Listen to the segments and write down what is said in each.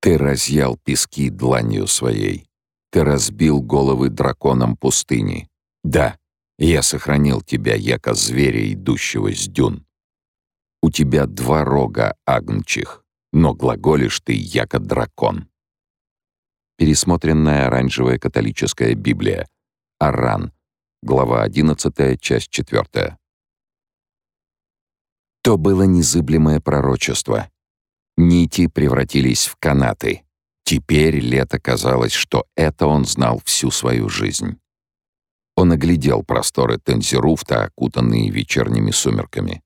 Ты разъял пески дланью своей. Ты разбил головы драконам пустыни. Да, я сохранил тебя, яко зверя, идущего с дюн. У тебя два рога агнчих, но глаголишь ты, яко дракон. Пересмотренная оранжевая католическая Библия. Аран. Глава 11, часть 4. То было незыблемое пророчество. Нити превратились в канаты. Теперь лето казалось, что это он знал всю свою жизнь. Он оглядел просторы Тензеруфта, окутанные вечерними сумерками.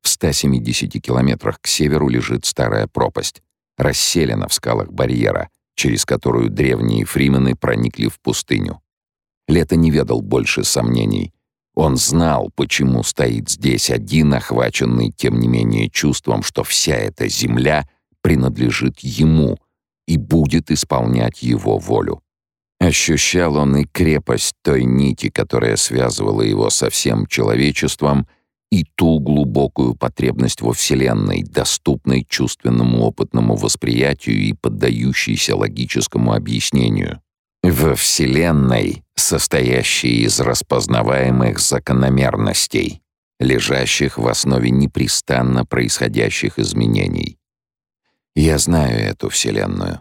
В 170 километрах к северу лежит старая пропасть, расселена в скалах барьера, через которую древние фримены проникли в пустыню. Лето не ведал больше сомнений. Он знал, почему стоит здесь один, охваченный тем не менее чувством, что вся эта земля принадлежит ему и будет исполнять его волю. Ощущал он и крепость той нити, которая связывала его со всем человечеством, и ту глубокую потребность во Вселенной, доступной чувственному опытному восприятию и поддающейся логическому объяснению. Во Вселенной, состоящей из распознаваемых закономерностей, лежащих в основе непрестанно происходящих изменений. Я знаю эту Вселенную.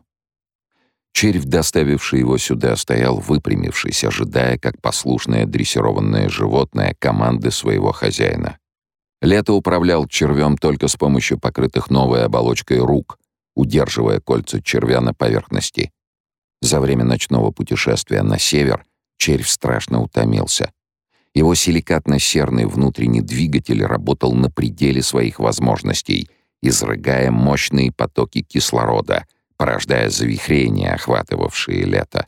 Червь, доставивший его сюда, стоял выпрямившись, ожидая, как послушное дрессированное животное, команды своего хозяина. Лето управлял червем только с помощью покрытых новой оболочкой рук, удерживая кольца червя на поверхности. За время ночного путешествия на север червь страшно утомился. Его силикатно-серный внутренний двигатель работал на пределе своих возможностей, изрыгая мощные потоки кислорода, порождая завихрения, охватывавшие лето.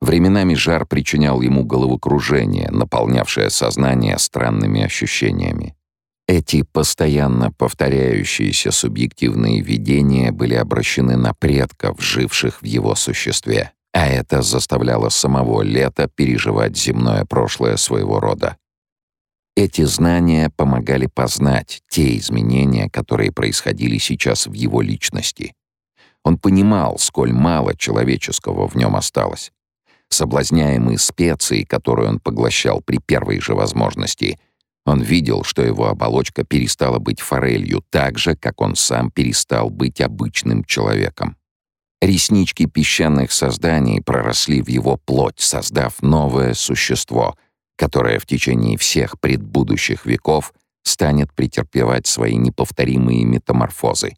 Временами жар причинял ему головокружение, наполнявшее сознание странными ощущениями. Эти постоянно повторяющиеся субъективные видения были обращены на предков, живших в его существе, а это заставляло самого Лета переживать земное прошлое своего рода. Эти знания помогали познать те изменения, которые происходили сейчас в его личности. Он понимал, сколь мало человеческого в нем осталось. Соблазняемый специей, которую он поглощал при первой же возможности — он видел, что его оболочка перестала быть форелью так же, как он сам перестал быть обычным человеком. Реснички песчаных созданий проросли в его плоть, создав новое существо, которое в течение всех предбудущих веков станет претерпевать свои неповторимые метаморфозы.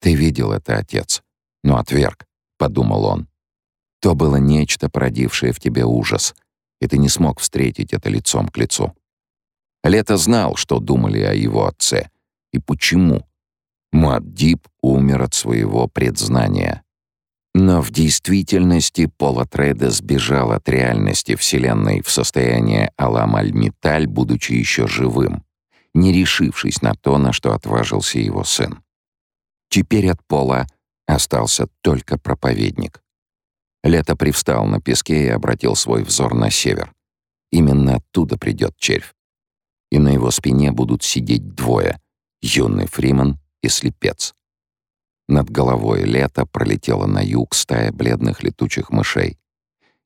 «Ты видел это, отец, но отверг», — подумал он. «То было нечто, породившее в тебе ужас, и ты не смог встретить это лицом к лицу». Лето знал, что думали о его отце и почему. Муаддиб умер от своего предзнания. Но в действительности Пол Атреда сбежал от реальности Вселенной в состоянии Алам-Аль-Металь, будучи еще живым, не решившись на то, на что отважился его сын. Теперь от Пола остался только проповедник. Лето привстал на песке и обратил свой взор на север. Именно оттуда придет червь и на его спине будут сидеть двое — юный Фриман и слепец. Над головой лето пролетела на юг стая бледных летучих мышей.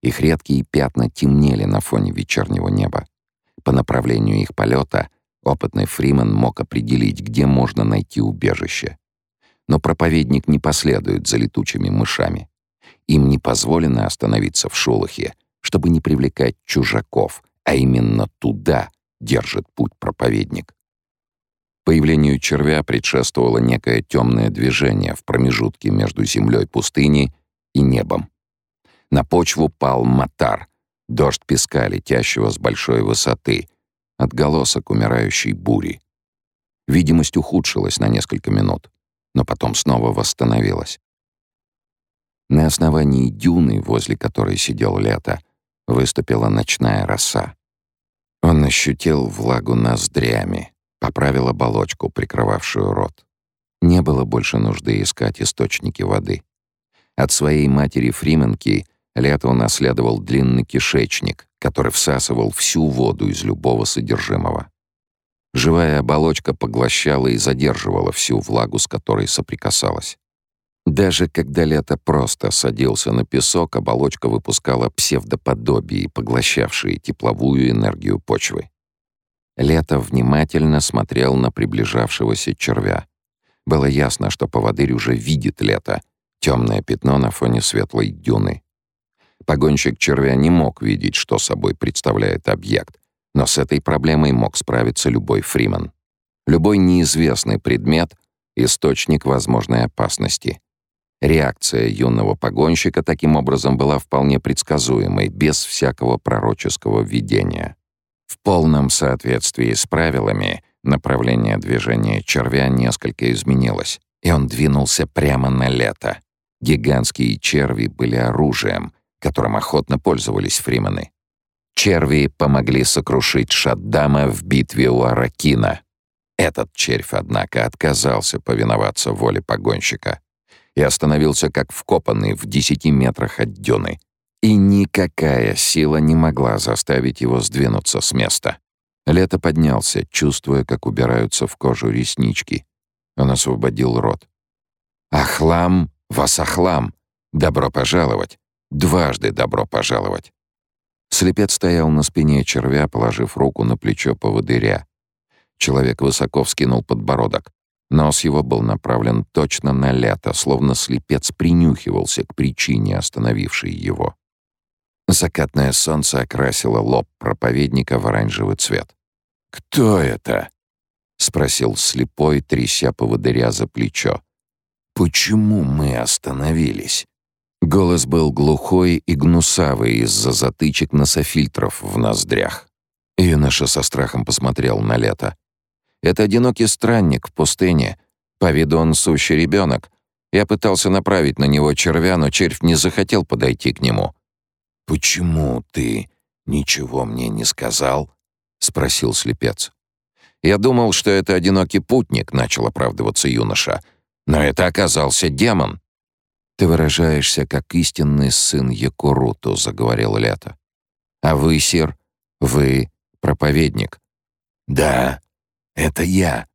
Их редкие пятна темнели на фоне вечернего неба. По направлению их полета опытный Фриман мог определить, где можно найти убежище. Но проповедник не последует за летучими мышами. Им не позволено остановиться в Шулахе, чтобы не привлекать чужаков, а именно туда — держит путь проповедник. Появлению червя предшествовало некое темное движение в промежутке между землей пустыни и небом. На почву пал матар, дождь песка, летящего с большой высоты, отголосок умирающей бури. Видимость ухудшилась на несколько минут, но потом снова восстановилась. На основании дюны, возле которой сидел лето, выступила ночная роса. Он ощутил влагу ноздрями, поправил оболочку, прикрывавшую рот. Не было больше нужды искать источники воды. От своей матери Фрименки Лето унаследовал длинный кишечник, который всасывал всю воду из любого содержимого. Живая оболочка поглощала и задерживала всю влагу, с которой соприкасалась. Даже когда лето просто садился на песок, оболочка выпускала псевдоподобие, поглощавшие тепловую энергию почвы. Лето внимательно смотрел на приближавшегося червя. Было ясно, что поводырь уже видит лето, темное пятно на фоне светлой дюны. Погонщик червя не мог видеть, что собой представляет объект, но с этой проблемой мог справиться любой фриман. Любой неизвестный предмет — источник возможной опасности. Реакция юного погонщика таким образом была вполне предсказуемой, без всякого пророческого видения. В полном соответствии с правилами направление движения червя несколько изменилось, и он двинулся прямо на лето. Гигантские черви были оружием, которым охотно пользовались фримены. Черви помогли сокрушить Шаддама в битве у Аракина. Этот червь, однако, отказался повиноваться воле погонщика и остановился как вкопанный в десяти метрах от дюны. И никакая сила не могла заставить его сдвинуться с места. Лето поднялся, чувствуя, как убираются в кожу реснички. Он освободил рот. «Ахлам, васахлам! Добро пожаловать! Дважды добро пожаловать!» Слепец стоял на спине червя, положив руку на плечо поводыря. Человек высоко вскинул подбородок. Нос его был направлен точно на лето, словно слепец принюхивался к причине, остановившей его. Закатное солнце окрасило лоб проповедника в оранжевый цвет. «Кто это?» — спросил слепой, тряся поводыря за плечо. «Почему мы остановились?» Голос был глухой и гнусавый из-за затычек нософильтров в ноздрях. Юноша со страхом посмотрел на лето. Это одинокий странник в пустыне. По виду он сущий ребенок. Я пытался направить на него червя, но червь не захотел подойти к нему. «Почему ты ничего мне не сказал?» — спросил слепец. «Я думал, что это одинокий путник», — начал оправдываться юноша. «Но это оказался демон». «Ты выражаешься, как истинный сын Якуруту», — заговорил Лето. «А вы, сир, вы проповедник». «Да, это я».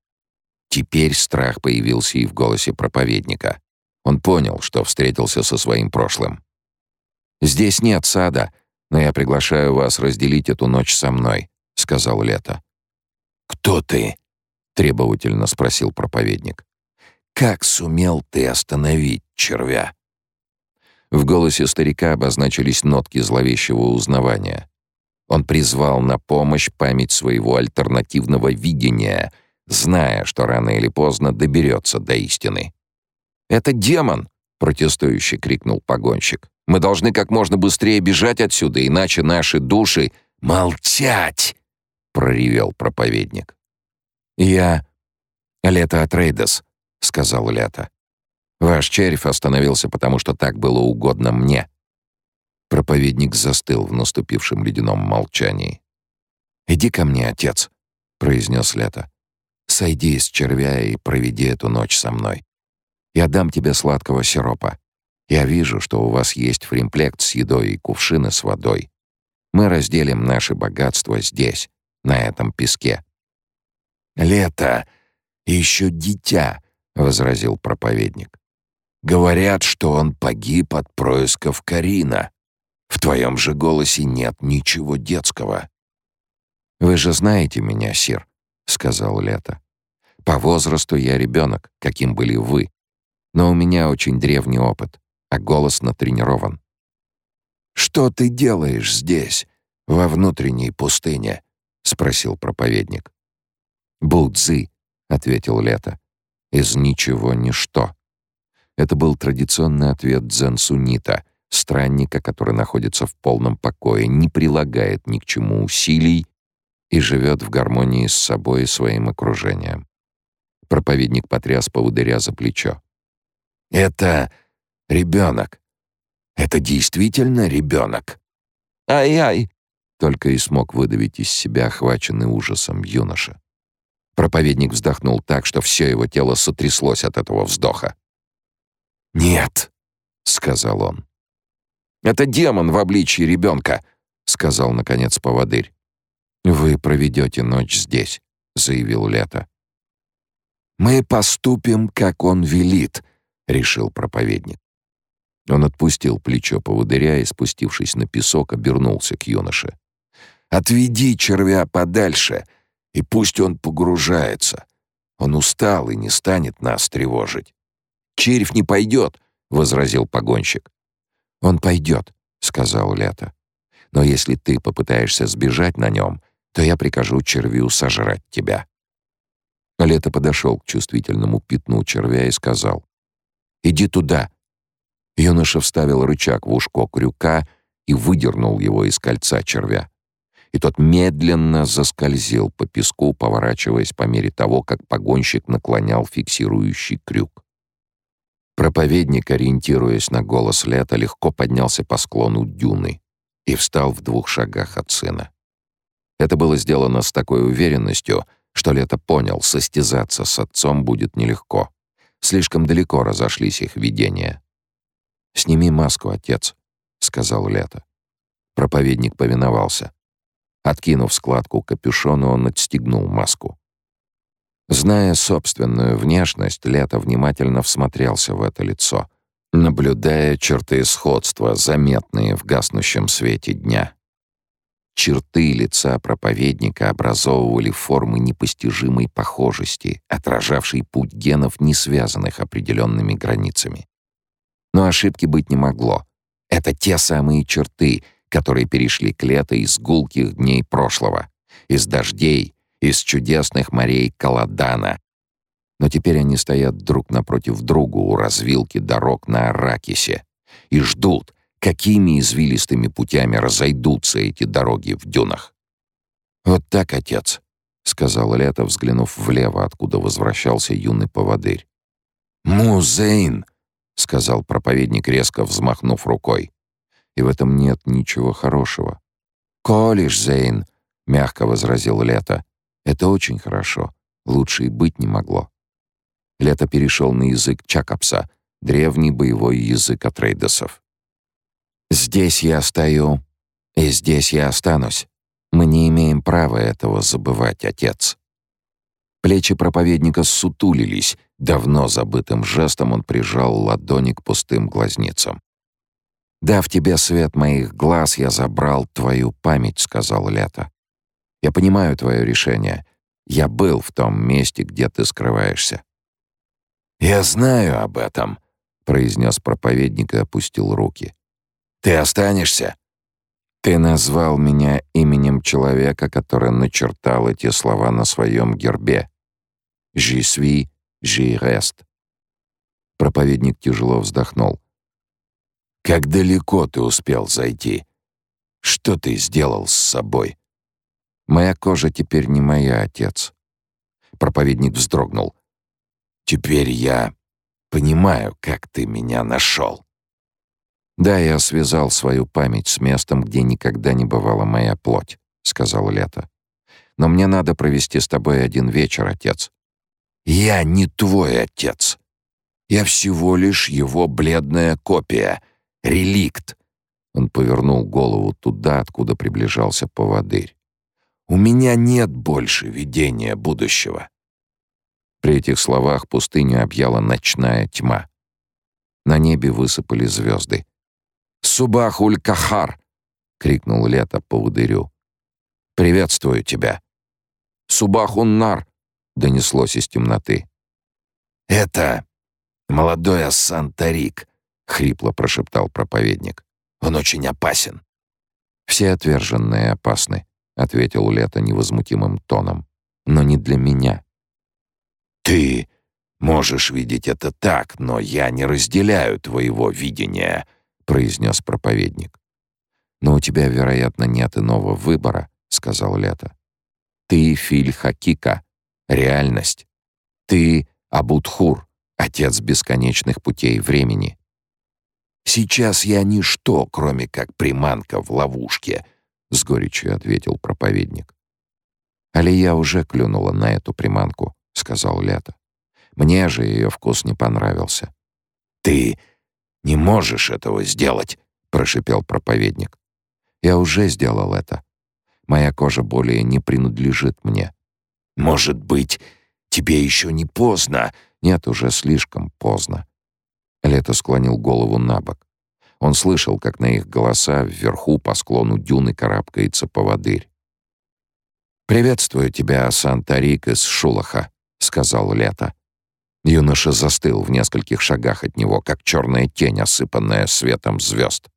Теперь страх появился и в голосе проповедника. Он понял, что встретился со своим прошлым. «Здесь нет сада, но я приглашаю вас разделить эту ночь со мной», — сказал Лето. «Кто ты?» — требовательно спросил проповедник. «Как сумел ты остановить червя?» В голосе старика обозначились нотки зловещего узнавания. Он призвал на помощь память своего альтернативного видения, зная, что рано или поздно доберется до истины. «Это демон!» — протестующе крикнул погонщик. «Мы должны как можно быстрее бежать отсюда, иначе наши души...» «Молчать!» — проревел проповедник. «Я... Лето Атрейдес», — сказал Лето. «Ваш червь остановился, потому что так было угодно мне. Проповедник застыл в наступившем ледяном молчании. «Иди ко мне, отец», — произнес Лето. «Сойди из червя и проведи эту ночь со мной. Я дам тебе сладкого сиропа. Я вижу, что у вас есть фримплект с едой и кувшины с водой. Мы разделим наше богатство здесь, на этом песке». «Лето еще дитя», — возразил проповедник. «Говорят, что он погиб от происков Карина». В твоем же голосе нет ничего детского». «Вы же знаете меня, сир», — сказал Лето. «По возрасту я ребенок, каким были вы. Но у меня очень древний опыт, а голос натренирован». «Что ты делаешь здесь, во внутренней пустыне?» — спросил проповедник. «Будзы», — ответил Лето. «Из ничего ничто». Это был традиционный ответ дзен-сунита — странника, который находится в полном покое, не прилагает ни к чему усилий и живет в гармонии с собой и своим окружением. Проповедник потряс поводыря за плечо. «Это ребенок. Это действительно ребенок?» «Ай-ай!» — только и смог выдавить из себя охваченный ужасом юноша. Проповедник вздохнул так, что все его тело сотряслось от этого вздоха. «Нет», — сказал он. Это демон в обличье ребенка», — сказал, наконец, поводырь. «Вы проведете ночь здесь», — заявил Лето. «Мы поступим, как он велит», — решил проповедник. Он отпустил плечо поводыря и, спустившись на песок, обернулся к юноше. «Отведи червя подальше, и пусть он погружается. Он устал и не станет нас тревожить». «Червь не пойдет», — возразил погонщик. «Он пойдет», — сказал Лето. «Но если ты попытаешься сбежать на нем, то я прикажу червю сожрать тебя». Лето подошел к чувствительному пятну червя и сказал. «Иди туда». Юноша вставил рычаг в ушко крюка и выдернул его из кольца червя. И тот медленно заскользил по песку, поворачиваясь по мере того, как погонщик наклонял фиксирующий крюк. Проповедник, ориентируясь на голос лета, легко поднялся по склону дюны и встал в двух шагах от сына. Это было сделано с такой уверенностью, что Лето понял, состязаться с отцом будет нелегко. Слишком далеко разошлись их видения. «Сними маску, отец», — сказал Лето. Проповедник повиновался. Откинув складку капюшона, он отстегнул маску. Зная собственную внешность, Лето внимательно всмотрелся в это лицо, наблюдая черты сходства, заметные в гаснущем свете дня. Черты лица проповедника образовывали формы непостижимой похожести, отражавшей путь генов, не связанных определенными границами. Но ошибки быть не могло. Это те самые черты, которые перешли к лету из гулких дней прошлого, из дождей, из чудесных морей Каладана. Но теперь они стоят друг напротив друга у развилки дорог на Аракисе и ждут, какими извилистыми путями разойдутся эти дороги в дюнах. «Вот так, отец», — сказал Лето, взглянув влево, откуда возвращался юный поводырь. «Музейн», — сказал проповедник, резко взмахнув рукой. «И в этом нет ничего хорошего». «Колиш, Зейн», — мягко возразил Лето. Это очень хорошо. Лучше и быть не могло. Лето перешел на язык Чакапса, древний боевой язык атрейдесов. «Здесь я стою, и здесь я останусь. Мы не имеем права этого забывать, отец». Плечи проповедника сутулились, давно забытым жестом он прижал ладони к пустым глазницам. «Дав тебе свет моих глаз, я забрал твою память», — сказал Лето. Я понимаю твое решение. Я был в том месте, где ты скрываешься». «Я знаю об этом», — произнес проповедник и опустил руки. «Ты останешься?» «Ты назвал меня именем человека, который начертал эти слова на своем гербе. «J'y suis, j'y reste». Проповедник тяжело вздохнул. «Как далеко ты успел зайти? Что ты сделал с собой?» Моя кожа теперь не моя, отец. Проповедник вздрогнул. Теперь я понимаю, как ты меня нашел. Да, я связал свою память с местом, где никогда не бывала моя плоть, сказал Лето. Но мне надо провести с тобой один вечер, отец. Я не твой отец. Я всего лишь его бледная копия, реликт. Он повернул голову туда, откуда приближался поводырь. У меня нет больше видения будущего. При этих словах пустыню объяла ночная тьма. На небе высыпали звезды. «Субахуль-Кахар!» — крикнул Лето по удырю. «Приветствую тебя!» «Субахун-Нар!» — донеслось из темноты. «Это молодой Ассантарик!» — хрипло прошептал проповедник. «Он очень опасен». «Все отверженные опасны», — ответил Лето невозмутимым тоном. «Но не для меня». «Ты можешь видеть это так, но я не разделяю твоего видения», — произнес проповедник. «Но у тебя, вероятно, нет иного выбора», — сказал Лето. «Ты Филь-Хакика, реальность. Ты Абудхур, отец бесконечных путей времени». «Сейчас я ничто, кроме как приманка в ловушке», — с горечью ответил проповедник. «Алия уже клюнула на эту приманку», — сказал Лето. «Мне же ее вкус не понравился». «Ты не можешь этого сделать», — прошипел проповедник. «Я уже сделал это. Моя кожа более не принадлежит мне». «Может быть, тебе еще не поздно?» «Нет, уже слишком поздно. Лето склонил голову на бок. Он слышал, как на их голоса вверху по склону дюны карабкается поводырь. «Приветствую тебя, Асан Тарик из Шулаха», — сказал Лето. Юноша застыл в нескольких шагах от него, как черная тень, осыпанная светом звезд.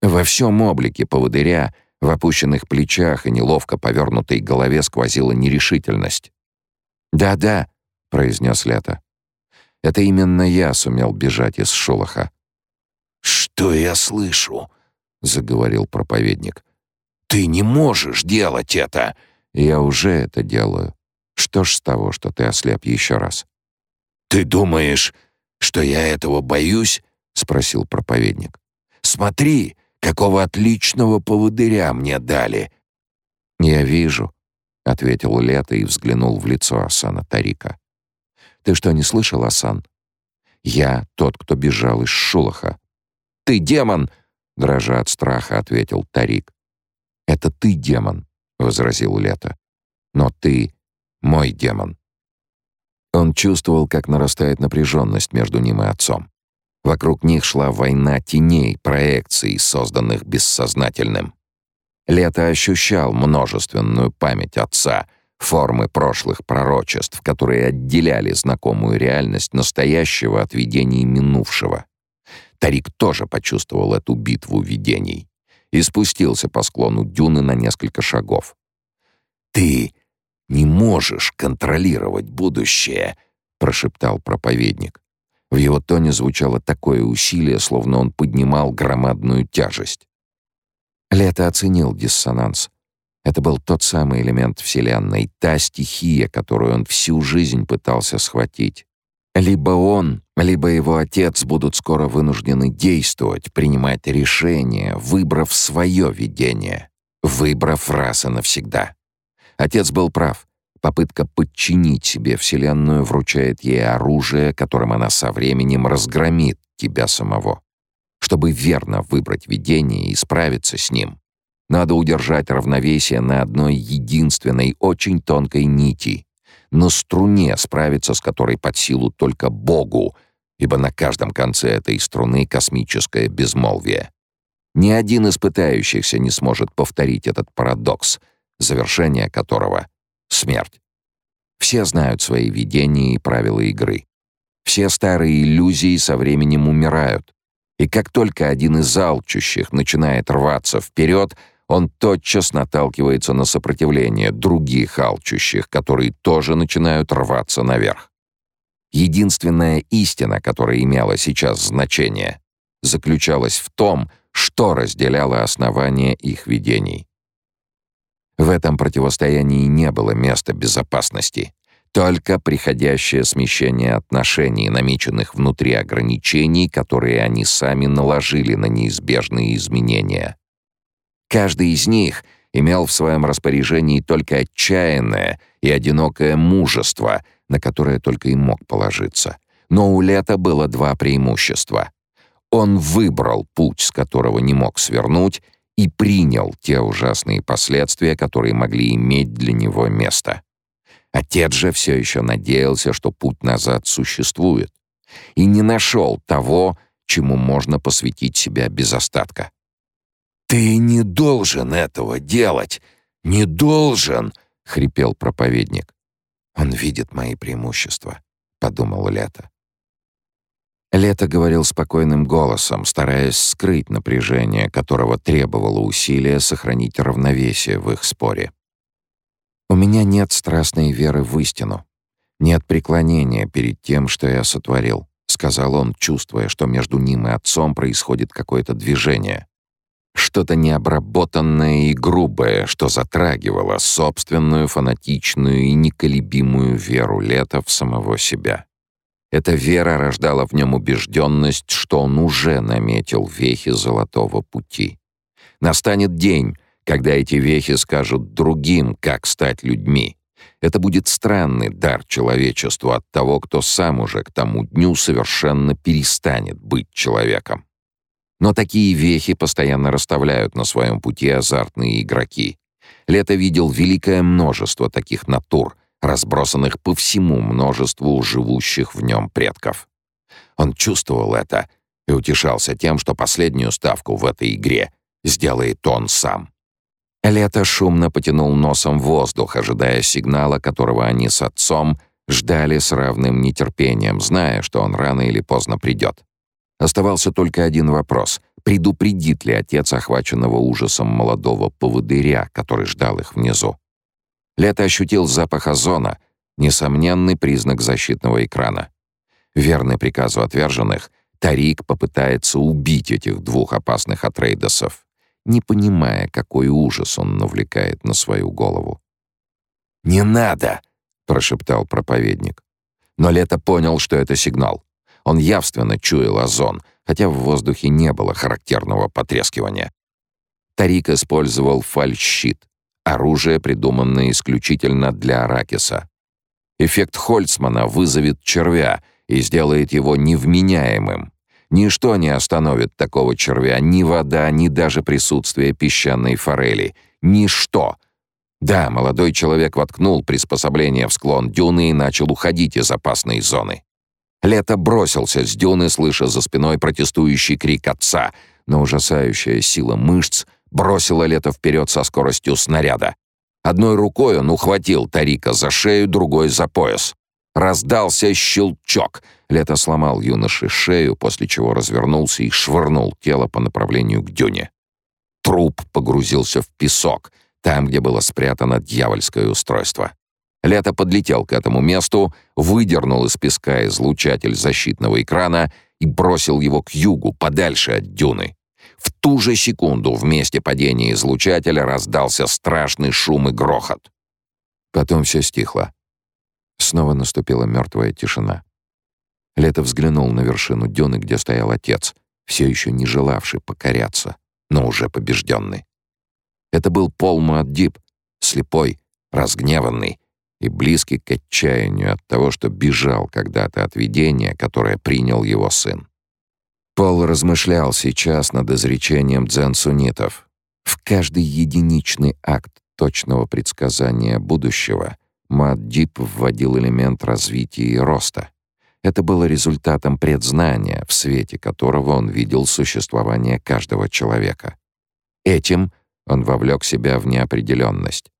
Во всем облике поводыря, в опущенных плечах и неловко повернутой голове сквозила нерешительность. «Да-да», — произнес Лето. «Это именно я сумел бежать из Шулаха». «Что я слышу?» — заговорил проповедник. «Ты не можешь делать это!» «Я уже это делаю. Что ж с того, что ты ослеп еще раз?» «Ты думаешь, что я этого боюсь?» — спросил проповедник. «Смотри, Какого отличного поводыря мне дали!» «Я вижу», — ответил Лето и взглянул в лицо Асана Тарика. «Ты что, не слышал, Асан? Я тот, кто бежал из Шулаха». «Ты демон!» — дрожа от страха, ответил Тарик. «Это ты демон», — возразил Лето. «Но ты мой демон». Он чувствовал, как нарастает напряженность между ним и отцом. Вокруг них шла война теней, проекций, созданных бессознательным. Лето ощущал множественную память отца, формы прошлых пророчеств, которые отделяли знакомую реальность настоящего от видений минувшего. Тарик тоже почувствовал эту битву видений и спустился по склону дюны на несколько шагов. «Ты не можешь контролировать будущее», — прошептал проповедник. В его тоне звучало такое усилие, словно он поднимал громадную тяжесть. Лето оценил диссонанс. Это был тот самый элемент Вселенной, та стихия, которую он всю жизнь пытался схватить. Либо он, либо его отец будут скоро вынуждены действовать, принимать решения, выбрав свое видение, выбрав раз и навсегда. Отец был прав. Попытка подчинить себе Вселенную вручает ей оружие, которым она со временем разгромит тебя самого. Чтобы верно выбрать видение и справиться с ним, надо удержать равновесие на одной единственной, очень тонкой нити, на струне, справиться с которой под силу только Богу, ибо на каждом конце этой струны космическое безмолвие. Ни один из пытающихся не сможет повторить этот парадокс, завершение которого смерть. Все знают свои видения и правила игры. Все старые иллюзии со временем умирают. И как только один из алчущих начинает рваться вперед, он тотчас наталкивается на сопротивление других алчущих, которые тоже начинают рваться наверх. Единственная истина, которая имела сейчас значение, заключалась в том, что разделяло основание их видений. В этом противостоянии не было места безопасности. Только приходящее смещение отношений, намеченных внутри ограничений, которые они сами наложили на неизбежные изменения. Каждый из них имел в своем распоряжении только отчаянное и одинокое мужество, на которое только и мог положиться. Но у Лета было два преимущества. Он выбрал путь, с которого не мог свернуть, и принял те ужасные последствия, которые могли иметь для него место. Отец же все еще надеялся, что путь назад существует, и не нашел того, чему можно посвятить себя без остатка. «Ты не должен этого делать! Не должен!» — хрипел проповедник. «Он видит мои преимущества», — подумал Лето. Лето говорил спокойным голосом, стараясь скрыть напряжение, которого требовало усилия сохранить равновесие в их споре. «У меня нет страстной веры в истину, нет преклонения перед тем, что я сотворил», — сказал он, чувствуя, что между ним и отцом происходит какое-то движение. Что-то необработанное и грубое, что затрагивало собственную фанатичную и неколебимую веру Лета в самого себя. Эта вера рождала в нем убежденность, что он уже наметил вехи золотого пути. Настанет день, когда эти вехи скажут другим, как стать людьми. Это будет странный дар человечеству от того, кто сам уже к тому дню совершенно перестанет быть человеком. Но такие вехи постоянно расставляют на своем пути азартные игроки. Лето видел великое множество таких натур — разбросанных по всему множеству живущих в нем предков. Он чувствовал это и утешался тем, что последнюю ставку в этой игре сделает он сам. Лето шумно потянул носом воздух, ожидая сигнала, которого они с отцом ждали с равным нетерпением, зная, что он рано или поздно придет. Оставался только один вопрос — предупредит ли отец охваченного ужасом молодого поводыря, который ждал их внизу. Лето ощутил запах озона, несомненный признак защитного экрана. Верный приказу отверженных, Тарик попытается убить этих двух опасных атрейдосов, не понимая, какой ужас он навлекает на свою голову. «Не надо!» — прошептал проповедник. Но Лето понял, что это сигнал. Он явственно чуял озон, хотя в воздухе не было характерного потрескивания. Тарик использовал фальшщит, оружие, придуманное исключительно для Аракиса. Эффект Хольцмана вызовет червя и сделает его невменяемым. Ничто не остановит такого червя, ни вода, ни даже присутствие песчаной форели. Ничто. Да, молодой человек воткнул приспособление в склон дюны и начал уходить из опасной зоны. Лето бросился с дюны, слыша за спиной протестующий крик отца, но ужасающая сила мышц бросила Лето вперед со скоростью снаряда. Одной рукой он ухватил Тарика за шею, другой — за пояс. Раздался щелчок. Лето сломал юноше шею, после чего развернулся и швырнул тело по направлению к дюне. Труп погрузился в песок, там, где было спрятано дьявольское устройство. Лето подлетел к этому месту, выдернул из песка излучатель защитного экрана и бросил его к югу, подальше от дюны. В ту же секунду в месте падения излучателя раздался страшный шум и грохот. Потом все стихло. Снова наступила мертвая тишина. Лето взглянул на вершину дюны, где стоял отец, все еще не желавший покоряться, но уже побежденный. Это был Пол Муаддиб, слепой, разгневанный, и близкий к отчаянию от того, что бежал когда-то от видения, которое принял его сын. Пол размышлял сейчас над изречением дзен-суннитов. В каждый единичный акт точного предсказания будущего Маддип вводил элемент развития и роста. Это было результатом предзнания, в свете которого он видел существование каждого человека. Этим он вовлек себя в неопределенность.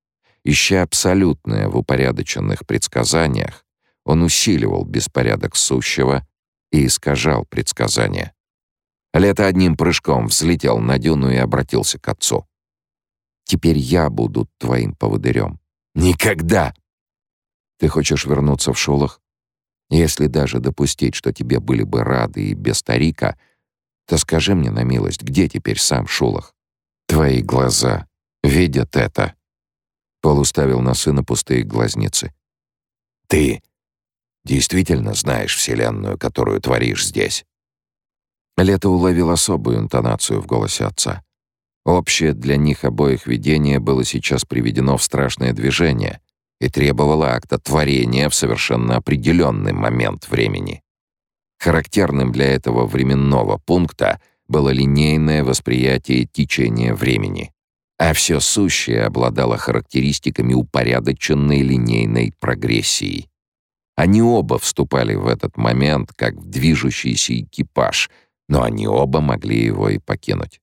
Ища абсолютное в упорядоченных предсказаниях, он усиливал беспорядок сущего и искажал предсказания. Лето одним прыжком взлетел на дюну и обратился к отцу. «Теперь я буду твоим поводырем». «Никогда!» «Ты хочешь вернуться в шулах? Если даже допустить, что тебе были бы рады и без старика, то скажи мне на милость, где теперь сам Шулах? Твои глаза видят это». Пол уставил на сына пустые глазницы. «Ты действительно знаешь Вселенную, которую творишь здесь?» Лето уловил особую интонацию в голосе отца. Общее для них обоих видение было сейчас приведено в страшное движение и требовало акта творения в совершенно определенный момент времени. Характерным для этого временного пункта было линейное восприятие течения времени а все сущее обладало характеристиками упорядоченной линейной прогрессии. Они оба вступали в этот момент как в движущийся экипаж, но они оба могли его и покинуть.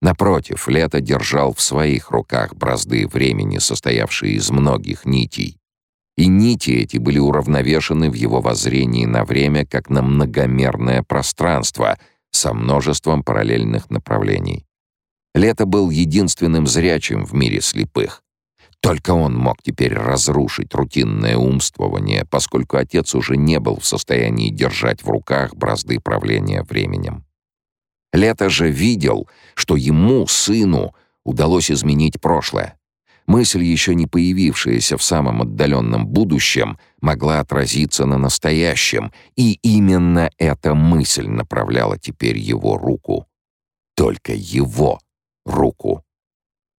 Напротив, Лето держал в своих руках бразды времени, состоявшие из многих нитей. И нити эти были уравновешены в его воззрении на время как на многомерное пространство со множеством параллельных направлений. Лето был единственным зрячим в мире слепых. Только он мог теперь разрушить рутинное умствование, поскольку отец уже не был в состоянии держать в руках бразды правления временем. Лето же видел, что ему, сыну, удалось изменить прошлое. Мысль, еще не появившаяся в самом отдаленном будущем, могла отразиться на настоящем, и именно эта мысль направляла теперь его руку. Только его руку.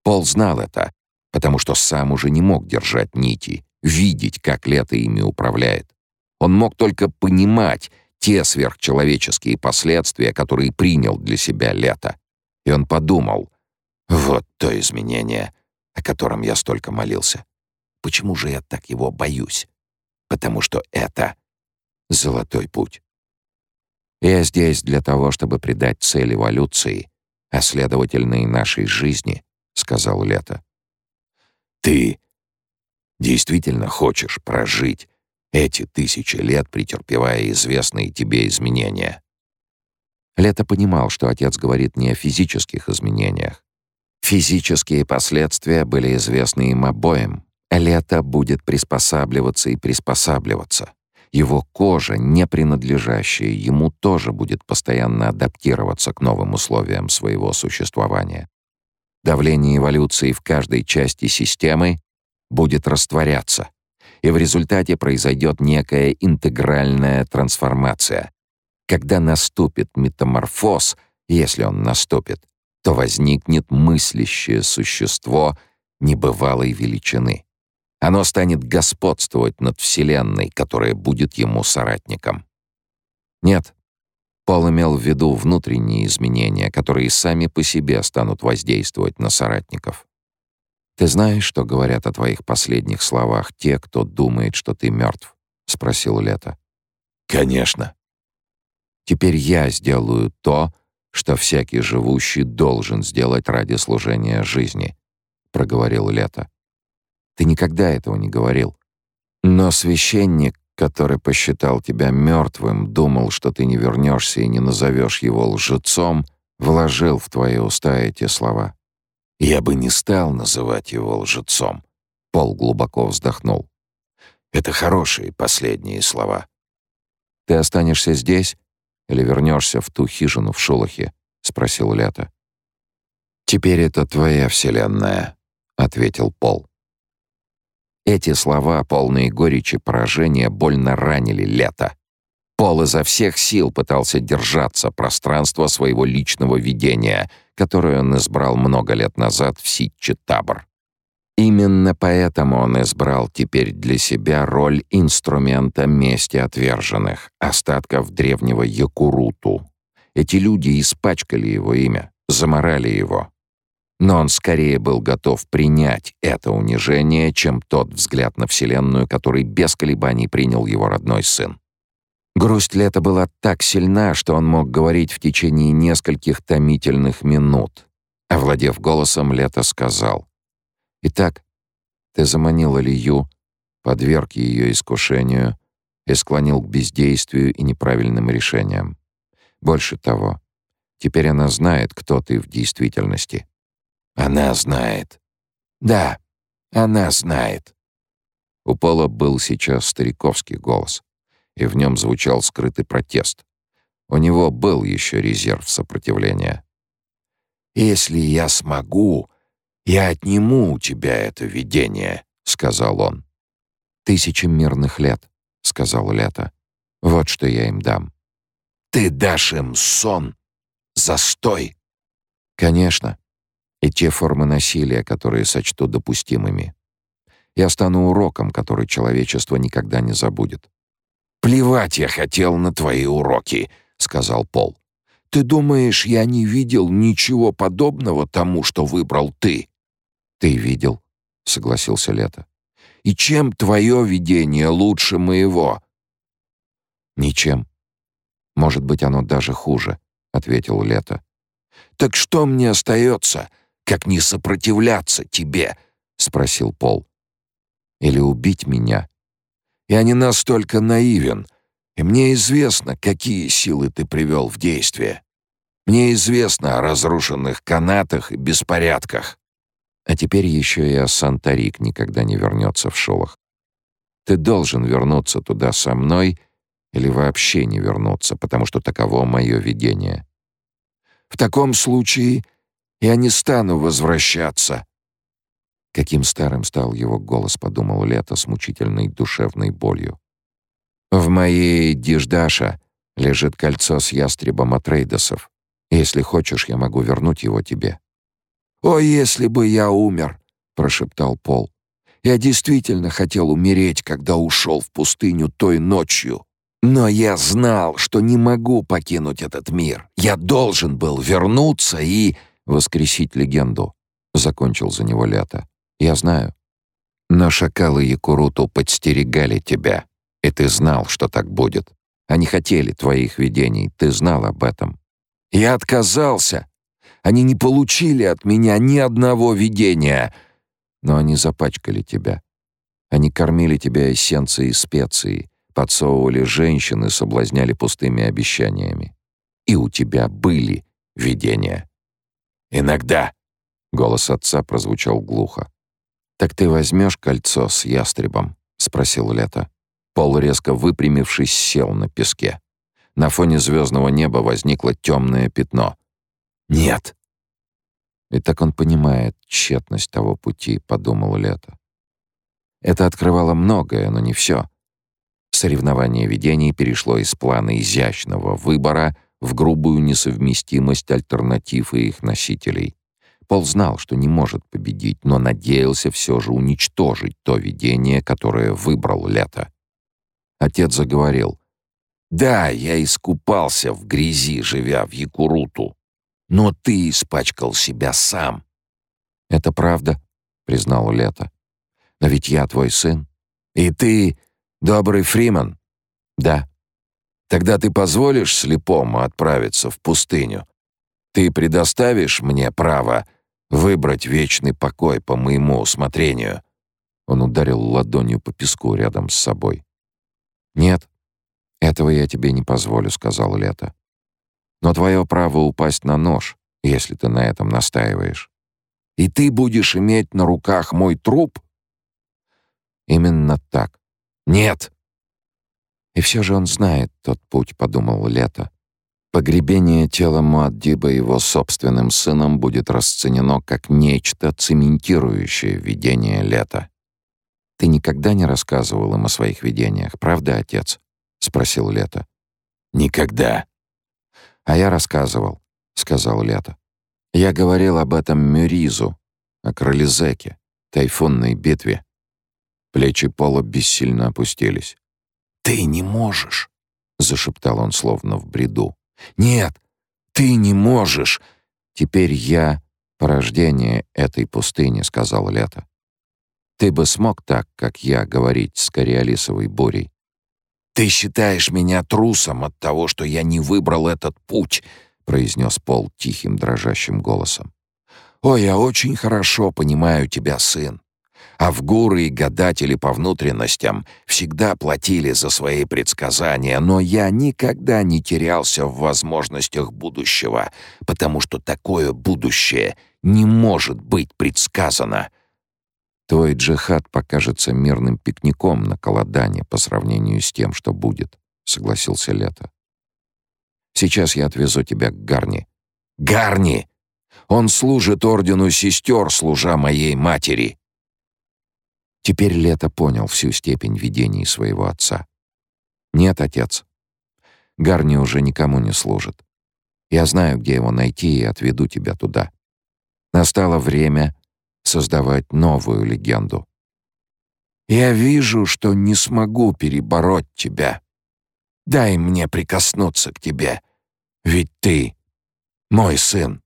Пол знал это, потому что сам уже не мог держать нити, видеть, как лето ими управляет. Он мог только понимать те сверхчеловеческие последствия, которые принял для себя лето. И он подумал, вот то изменение, о котором я столько молился. Почему же я так его боюсь? Потому что это золотой путь. Я здесь для того, чтобы придать цель эволюции, а следовательно и нашей жизни, сказал Лето. Ты действительно хочешь прожить эти тысячи лет, претерпевая известные тебе изменения? Лето понимал, что отец говорит не о физических изменениях. Физические последствия были известны им обоим. Лето будет приспосабливаться и приспосабливаться. Его кожа, не принадлежащая ему, тоже будет постоянно адаптироваться к новым условиям своего существования. Давление эволюции в каждой части системы будет растворяться, и в результате произойдет некая интегральная трансформация. Когда наступит метаморфоз, если он наступит, то возникнет мыслящее существо небывалой величины. Оно станет господствовать над Вселенной, которая будет ему соратником. Нет, Пол имел в виду внутренние изменения, которые сами по себе станут воздействовать на соратников. «Ты знаешь, что говорят о твоих последних словах те, кто думает, что ты мертв?» — спросил Лето. «Конечно». «Теперь я сделаю то, что всякий живущий должен сделать ради служения жизни», — проговорил Лето. Ты никогда этого не говорил. Но священник, который посчитал тебя мертвым, думал, что ты не вернешься и не назовешь его лжецом, вложил в твои уста эти слова. Я бы не стал называть его лжецом. Пол глубоко вздохнул. Это хорошие последние слова. Ты останешься здесь или вернешься в ту хижину в Шулахе? спросил Лето. Теперь это твоя вселенная, ответил Пол. Эти слова, полные горечи поражения, больно ранили Лето. Пол изо всех сил пытался держаться пространства своего личного видения, которое он избрал много лет назад в Ситче-Табор. Именно поэтому он избрал теперь для себя роль инструмента мести отверженных, остатков древнего Якуруту. Эти люди испачкали его имя, заморали его, но он скорее был готов принять это унижение, чем тот взгляд на Вселенную, который без колебаний принял его родной сын. Грусть Лета была так сильна, что он мог говорить в течение нескольких томительных минут. Овладев голосом, Лето сказал. «Итак, ты заманил Илью, подверг ее искушению и склонил к бездействию и неправильным решениям. Больше того, теперь она знает, кто ты в действительности». Она знает. Да, она знает. У Пола был сейчас стариковский голос, и в нем звучал скрытый протест. У него был еще резерв сопротивления. «Если я смогу, я отниму у тебя это видение», — сказал он. «Тысячи мирных лет», — сказал Лето. «Вот что я им дам». «Ты дашь им сон? Застой?» «Конечно и те формы насилия, которые сочту допустимыми. Я стану уроком, который человечество никогда не забудет. «Плевать я хотел на твои уроки», — сказал Пол. «Ты думаешь, я не видел ничего подобного тому, что выбрал ты?» «Ты видел», — согласился Лето. «И чем твое видение лучше моего?» «Ничем. Может быть, оно даже хуже», — ответил Лето. «Так что мне остается?» Как не сопротивляться тебе?» — спросил Пол. «Или убить меня?» «Я не настолько наивен, и мне известно, какие силы ты привел в действие. Мне известно о разрушенных канатах и беспорядках. А теперь еще и о Санта-Рик никогда не вернется в Шолох. Ты должен вернуться туда со мной или вообще не вернуться, потому что таково мое видение». «В таком случае я не стану возвращаться. Каким старым стал его голос, подумал Лето с мучительной душевной болью. В моей Диждаша лежит кольцо с ястребом Атрейдосов. Если хочешь, я могу вернуть его тебе. О, если бы я умер, прошептал Пол. Я действительно хотел умереть, когда ушел в пустыню той ночью. Но я знал, что не могу покинуть этот мир. Я должен был вернуться и воскресить легенду», — закончил за него Лето. «Я знаю. Но шакалы Якуруту подстерегали тебя, и ты знал, что так будет. Они хотели твоих видений, ты знал об этом. Я отказался. Они не получили от меня ни одного видения. Но они запачкали тебя. Они кормили тебя эссенцией и специей, подсовывали женщин и соблазняли пустыми обещаниями. И у тебя были видения. Иногда. Голос отца прозвучал глухо. «Так ты возьмешь кольцо с ястребом?» — спросил Лето. Пол, резко выпрямившись, сел на песке. На фоне звездного неба возникло темное пятно. «Нет». И так он понимает тщетность того пути, подумал Лето. Это открывало многое, но не все. Соревнование видений перешло из плана изящного выбора в грубую несовместимость альтернатив и их носителей. Пол знал, что не может победить, но надеялся все же уничтожить то видение, которое выбрал Лето. Отец заговорил. «Да, я искупался в грязи, живя в Якуруту. Но ты испачкал себя сам». «Это правда», — признал Лето. «Но ведь я твой сын». «И ты добрый Фриман?» «Да». «Тогда ты позволишь слепому отправиться в пустыню? Ты предоставишь мне право выбрать вечный покой по моему усмотрению?» Он ударил ладонью по песку рядом с собой. «Нет, этого я тебе не позволю», — сказал Лето. «Но твое право упасть на нож, если ты на этом настаиваешь». «И ты будешь иметь на руках мой труп?» «Именно так». «Нет». «И все же он знает тот путь», — подумал Лето. Погребение тела Муаддиба его собственным сыном будет расценено как нечто, цементирующее видение Лета. «Ты никогда не рассказывал им о своих видениях, правда, отец?» — спросил Лето. «Никогда». «А я рассказывал», — сказал Лето. «Я говорил об этом Мюризу, о Кролизеке, тайфунной битве». Плечи Пола бессильно опустились. «Ты не можешь», — зашептал он словно в бреду. «Нет, ты не можешь!» «Теперь я — порождение этой пустыни», — сказал Лето. Ты бы смог так, как я, говорить с Кориолисовой бурей? «Ты считаешь меня трусом от того, что я не выбрал этот путь», — произнес Пол тихим дрожащим голосом. «О, я очень хорошо понимаю тебя, сын. А в гуры и гадатели по внутренностям всегда платили за свои предсказания, но я никогда не терялся в возможностях будущего, потому что такое будущее не может быть предсказано». Твой джихад покажется мирным пикником на Каладане по сравнению с тем, что будет, согласился Лето. Сейчас я отвезу тебя к Гарни. Гарни! Он служит ордену сестер, служа моей матери. Теперь Лето понял всю степень видений своего отца. Нет, отец. Гарни уже никому не служит. Я знаю, где его найти и отведу тебя туда. Настало время создавать новую легенду. «Я вижу, что не смогу перебороть тебя. Дай мне прикоснуться к тебе, ведь ты мой сын».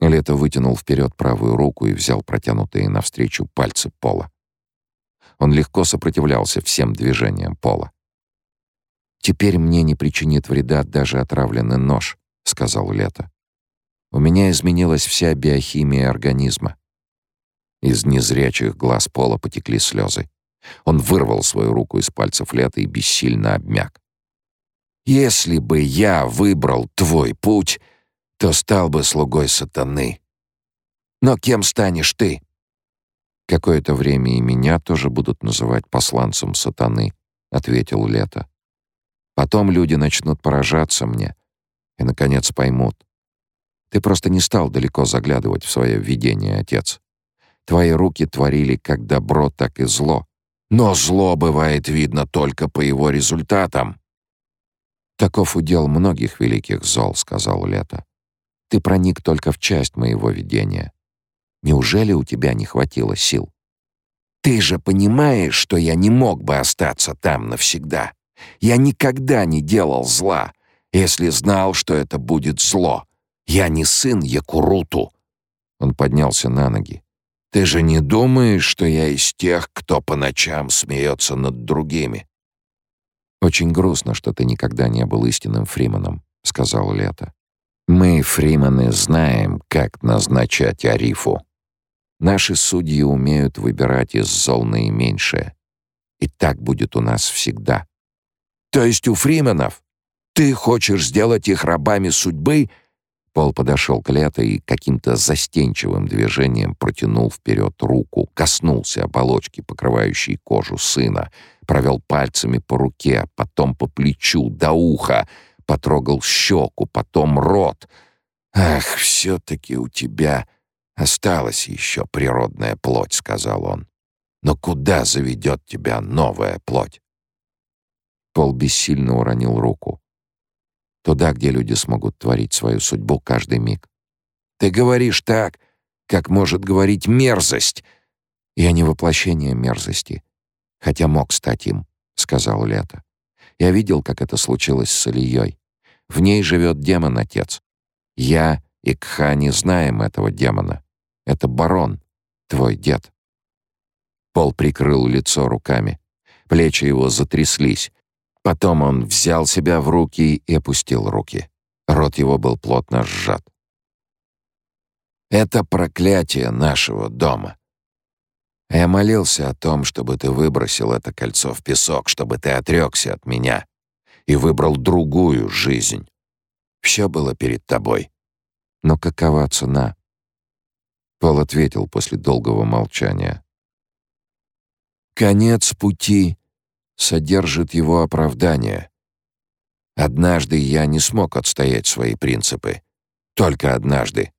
Лето вытянул вперед правую руку и взял протянутые навстречу пальцы Пола. Он легко сопротивлялся всем движениям Пола. «Теперь мне не причинит вреда даже отравленный нож», — сказал Лето. «У меня изменилась вся биохимия организма. Из незрячих глаз Пола потекли слезы. Он вырвал свою руку из пальцев Лета и бессильно обмяк. «Если бы я выбрал твой путь, то стал бы слугой сатаны. Но кем станешь ты?» «Какое-то время и меня тоже будут называть посланцем сатаны», — ответил Лето. «Потом люди начнут поражаться мне и, наконец, поймут. Ты просто не стал далеко заглядывать в свое видение, отец. Твои руки творили как добро, так и зло. Но зло бывает видно только по его результатам. Таков удел многих великих зол, сказал Лето. Ты проник только в часть моего видения. Неужели у тебя не хватило сил? Ты же понимаешь, что я не мог бы остаться там навсегда. Я никогда не делал зла, если знал, что это будет зло. Я не сын Якуруту. Он поднялся на ноги. Ты же не думаешь, что я из тех, кто по ночам смеется над другими?» «Очень грустно, что ты никогда не был истинным Фриманом», — сказал Лето. «Мы, Фриманы, знаем, как назначать Арифу. Наши судьи умеют выбирать из зол наименьшее. И так будет у нас всегда». «То есть у Фриманов? Ты хочешь сделать их рабами судьбы?» Пол подошел к Лето и каким-то застенчивым движением протянул вперед руку, коснулся оболочки, покрывающей кожу сына, провел пальцами по руке, потом по плечу, до уха, потрогал щеку, потом рот. «Ах, все-таки у тебя осталась еще природная плоть», — сказал он. «Но куда заведет тебя новая плоть?» Пол бессильно уронил руку. Туда, где люди смогут творить свою судьбу каждый миг. «Ты говоришь так, как может говорить мерзость!» «Я не воплощение мерзости, хотя мог стать им», — сказал Лето. «Я видел, как это случилось с Ильей. В ней живет демон-отец. Я и Кха не знаем этого демона. Это барон, твой дед». Пол прикрыл лицо руками. Плечи его затряслись. Потом он взял себя в руки и опустил руки. Рот его был плотно сжат. «Это проклятие нашего дома. Я молился о том, чтобы ты выбросил это кольцо в песок, чтобы ты отрекся от меня и выбрал другую жизнь. Все было перед тобой. Но какова цена?» Пол ответил после долгого молчания. «Конец пути содержит его оправдание. Однажды я не смог отстоять свои принципы. Только однажды.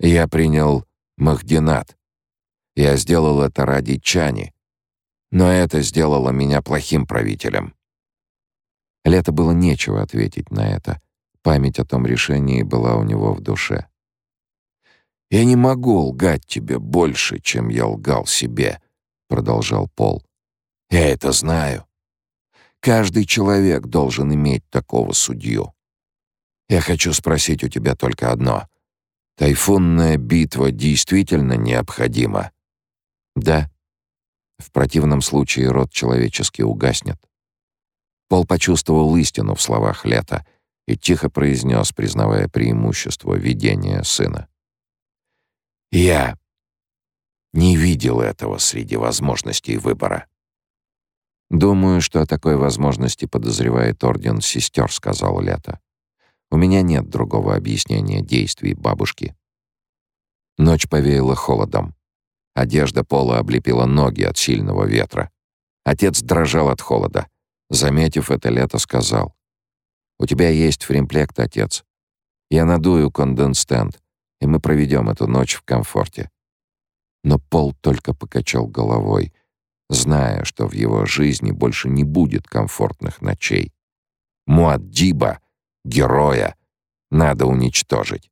Я принял Махдинат. Я сделал это ради Чани. Но это сделало меня плохим правителем. Лето было нечего ответить на это. Память о том решении была у него в душе. «Я не могу лгать тебе больше, чем я лгал себе», — продолжал Пол. Я это знаю. Каждый человек должен иметь такого судью. Я хочу спросить у тебя только одно. Тайфунная битва действительно необходима? Да. В противном случае род человеческий угаснет. Пол почувствовал истину в словах Лета и тихо произнес, признавая преимущество видения сына. «Я не видел этого среди возможностей выбора. «Думаю, что о такой возможности подозревает Орден Сестер», — сказал Лето. «У меня нет другого объяснения действий бабушки». Ночь повеяла холодом. Одежда пола облепила ноги от сильного ветра. Отец дрожал от холода. Заметив это, Лето сказал. «У тебя есть фримплект, отец. Я надую конденстенд, и мы проведем эту ночь в комфорте». Но Пол только покачал головой — зная, что в его жизни больше не будет комфортных ночей. Муаддиба, героя, надо уничтожить.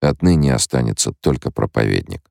Отныне останется только проповедник.